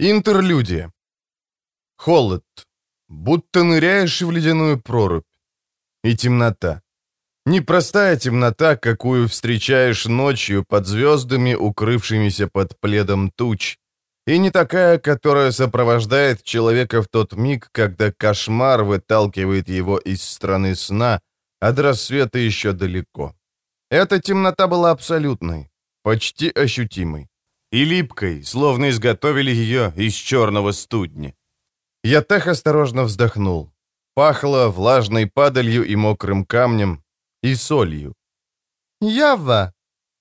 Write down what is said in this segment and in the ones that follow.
Интерлюдия. Холод. Будто ныряешь в ледяную прорубь. И темнота. Непростая темнота, какую встречаешь ночью под звездами, укрывшимися под пледом туч. И не такая, которая сопровождает человека в тот миг, когда кошмар выталкивает его из страны сна, а до рассвета еще далеко. Эта темнота была абсолютной, почти ощутимой и липкой, словно изготовили ее из черного студня. Я так осторожно вздохнул. Пахло влажной падалью и мокрым камнем, и солью. «Ява!»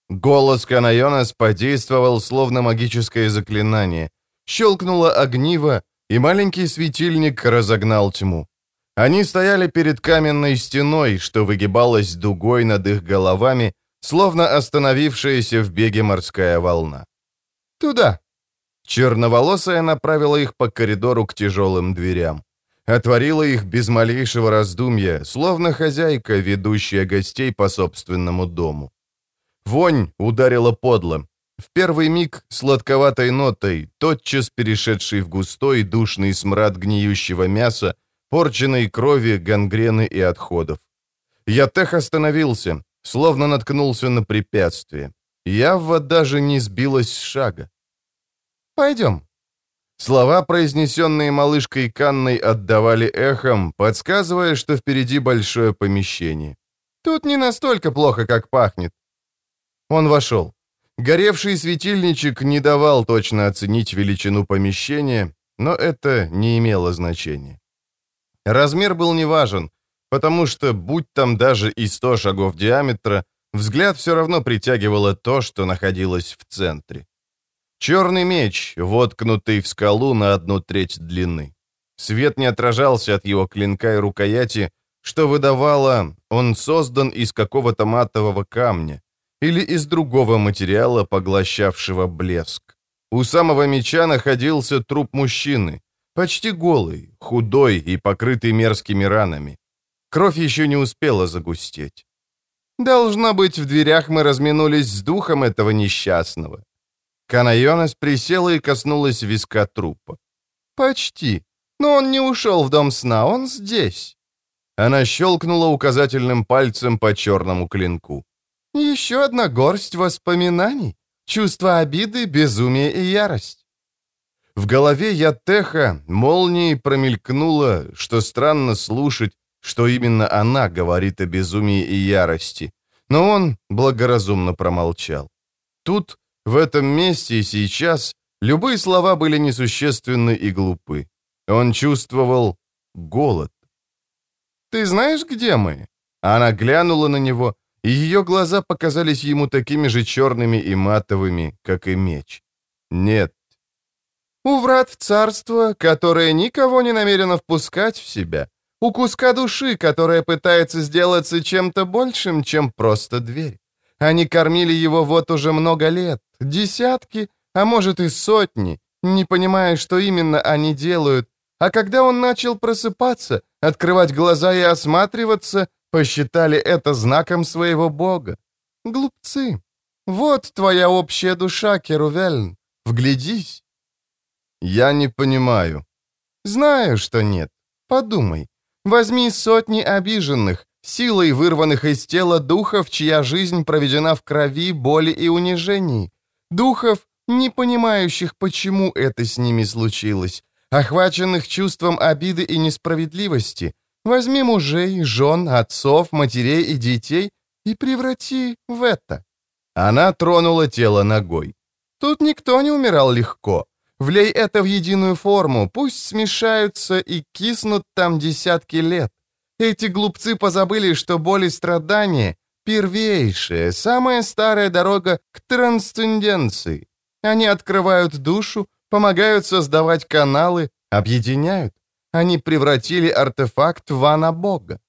Голос Канайонас подействовал, словно магическое заклинание. Щелкнуло огниво, и маленький светильник разогнал тьму. Они стояли перед каменной стеной, что выгибалась дугой над их головами, словно остановившаяся в беге морская волна. «Туда!» Черноволосая направила их по коридору к тяжелым дверям. Отворила их без малейшего раздумья, словно хозяйка, ведущая гостей по собственному дому. Вонь ударила подло. В первый миг сладковатой нотой, тотчас перешедший в густой душный смрад гниющего мяса, порченной крови, гангрены и отходов. Я тех остановился, словно наткнулся на препятствие. Явва даже не сбилась с шага. «Пойдем». Слова, произнесенные малышкой Канной, отдавали эхом, подсказывая, что впереди большое помещение. «Тут не настолько плохо, как пахнет». Он вошел. Горевший светильничек не давал точно оценить величину помещения, но это не имело значения. Размер был неважен, потому что, будь там даже и 100 шагов диаметра, взгляд все равно притягивало то, что находилось в центре. Черный меч, воткнутый в скалу на одну треть длины. Свет не отражался от его клинка и рукояти, что выдавало, он создан из какого-то матового камня или из другого материала, поглощавшего блеск. У самого меча находился труп мужчины, почти голый, худой и покрытый мерзкими ранами. Кровь еще не успела загустеть. Должно быть, в дверях мы разминулись с духом этого несчастного. Канайонес присела и коснулась виска трупа. «Почти. Но он не ушел в дом сна, он здесь». Она щелкнула указательным пальцем по черному клинку. «Еще одна горсть воспоминаний. Чувство обиды, безумие и ярость». В голове Ятеха молнией промелькнуло, что странно слушать, что именно она говорит о безумии и ярости. Но он благоразумно промолчал. Тут в этом месте и сейчас любые слова были несущественны и глупы. Он чувствовал голод. «Ты знаешь, где мы?» Она глянула на него, и ее глаза показались ему такими же черными и матовыми, как и меч. «Нет». «У врат в царство, которое никого не намерено впускать в себя. У куска души, которая пытается сделаться чем-то большим, чем просто дверь. Они кормили его вот уже много лет, десятки, а может и сотни, не понимая, что именно они делают. А когда он начал просыпаться, открывать глаза и осматриваться, посчитали это знаком своего бога. Глупцы. Вот твоя общая душа, Керувельн. Вглядись. Я не понимаю. Знаю, что нет. Подумай. Возьми сотни обиженных, силой вырванных из тела духов, чья жизнь проведена в крови, боли и унижении. Духов, не понимающих, почему это с ними случилось, охваченных чувством обиды и несправедливости. Возьми мужей, жен, отцов, матерей и детей и преврати в это. Она тронула тело ногой. Тут никто не умирал легко. Влей это в единую форму, пусть смешаются и киснут там десятки лет. Эти глупцы позабыли, что боль и страдания — первейшая, самая старая дорога к трансценденции. Они открывают душу, помогают создавать каналы, объединяют. Они превратили артефакт в ана-бога.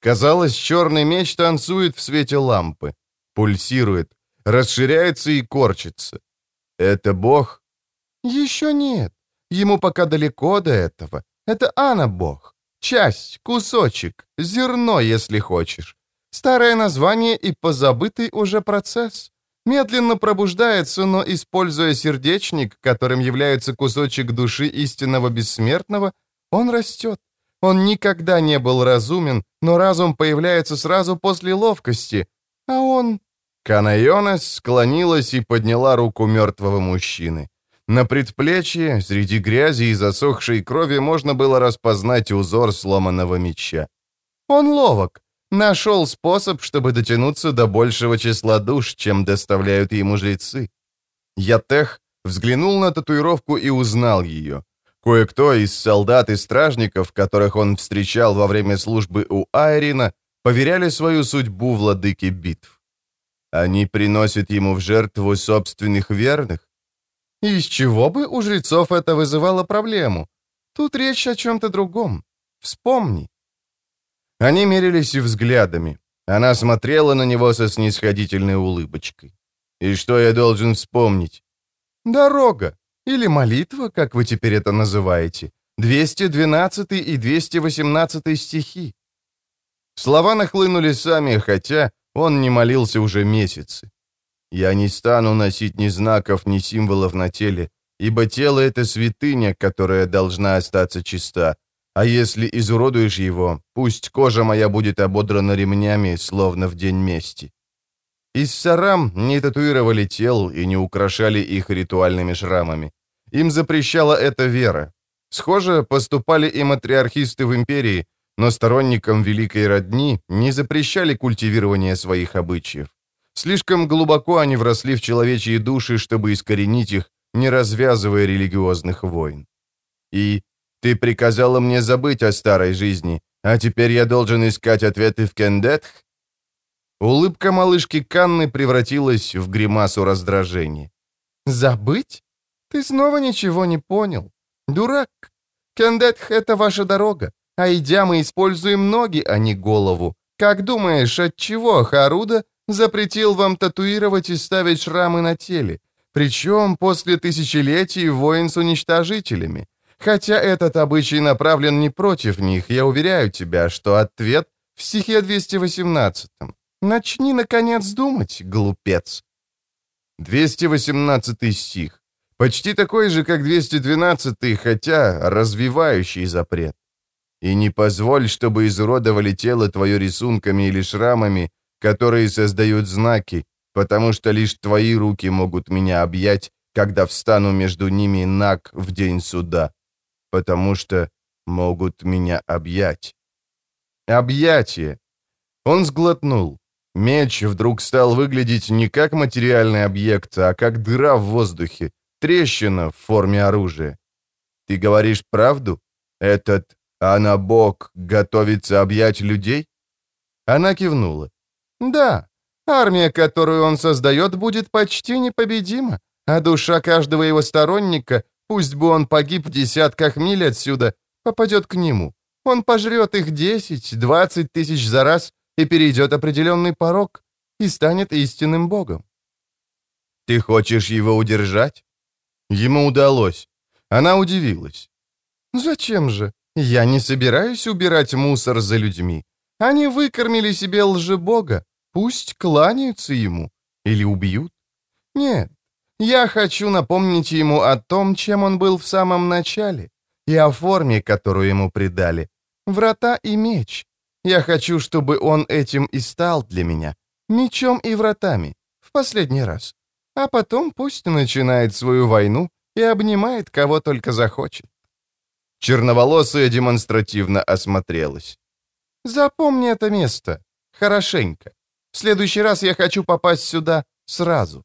Казалось, черный меч танцует в свете лампы, пульсирует, расширяется и корчится. Это бог? Еще нет. Ему пока далеко до этого. Это ана-бог. Часть, кусочек, зерно, если хочешь. Старое название и позабытый уже процесс. медленно пробуждается, но, используя сердечник, которым является кусочек души истинного бессмертного, он растет. Он никогда не был разумен, но разум появляется сразу после ловкости, а он...» Канайонес склонилась и подняла руку мертвого мужчины. На предплечье, среди грязи и засохшей крови, можно было распознать узор сломанного меча. «Он ловок. Нашел способ, чтобы дотянуться до большего числа душ, чем доставляют ему жрецы». Ятех взглянул на татуировку и узнал ее. Кое-кто из солдат и стражников, которых он встречал во время службы у Айрина, поверяли свою судьбу владыке битв. Они приносят ему в жертву собственных верных? Из чего бы у жрецов это вызывало проблему? Тут речь о чем-то другом. Вспомни. Они мерились взглядами. Она смотрела на него со снисходительной улыбочкой. «И что я должен вспомнить?» «Дорога. Или молитва, как вы теперь это называете. 212 и 218 стихи». Слова нахлынули сами, хотя он не молился уже месяцы. Я не стану носить ни знаков, ни символов на теле, ибо тело — это святыня, которая должна остаться чиста. А если изуродуешь его, пусть кожа моя будет ободрана ремнями, словно в день мести. Из сарам не татуировали тел и не украшали их ритуальными шрамами. Им запрещала эта вера. Схоже, поступали и матриархисты в империи, но сторонникам великой родни не запрещали культивирование своих обычаев. Слишком глубоко они вросли в человечьи души, чтобы искоренить их, не развязывая религиозных войн. И ты приказала мне забыть о старой жизни, а теперь я должен искать ответы в Кендетх? Улыбка малышки Канны превратилась в гримасу раздражения. «Забыть? Ты снова ничего не понял. Дурак. Кендетх — это ваша дорога, а идя мы используем ноги, а не голову. Как думаешь, от чего Харуда запретил вам татуировать и ставить шрамы на теле, причем после тысячелетий войн с уничтожителями. Хотя этот обычай направлен не против них, я уверяю тебя, что ответ в стихе 218. Начни, наконец, думать, глупец. 218 стих. Почти такой же, как 212, хотя развивающий запрет. И не позволь, чтобы изуродовали тело твое рисунками или шрамами, которые создают знаки, потому что лишь твои руки могут меня объять, когда встану между ними наг в день суда, потому что могут меня объять. Объятие. Он сглотнул. Меч вдруг стал выглядеть не как материальный объект, а как дыра в воздухе, трещина в форме оружия. Ты говоришь правду? Этот Анабок готовится объять людей? Она кивнула. Да, армия, которую он создает, будет почти непобедима, а душа каждого его сторонника, пусть бы он погиб в десятках миль отсюда, попадет к нему. Он пожрет их 10-20 тысяч за раз и перейдет определенный порог и станет истинным богом. Ты хочешь его удержать? Ему удалось. Она удивилась. Зачем же? Я не собираюсь убирать мусор за людьми. Они выкормили себе лжебога, пусть кланяются ему или убьют. Нет, я хочу напомнить ему о том, чем он был в самом начале, и о форме, которую ему придали. Врата и меч. Я хочу, чтобы он этим и стал для меня. Мечом и вратами. В последний раз. А потом пусть начинает свою войну и обнимает кого только захочет. Черноволосая демонстративно осмотрелась. Запомни это место. Хорошенько. В следующий раз я хочу попасть сюда сразу.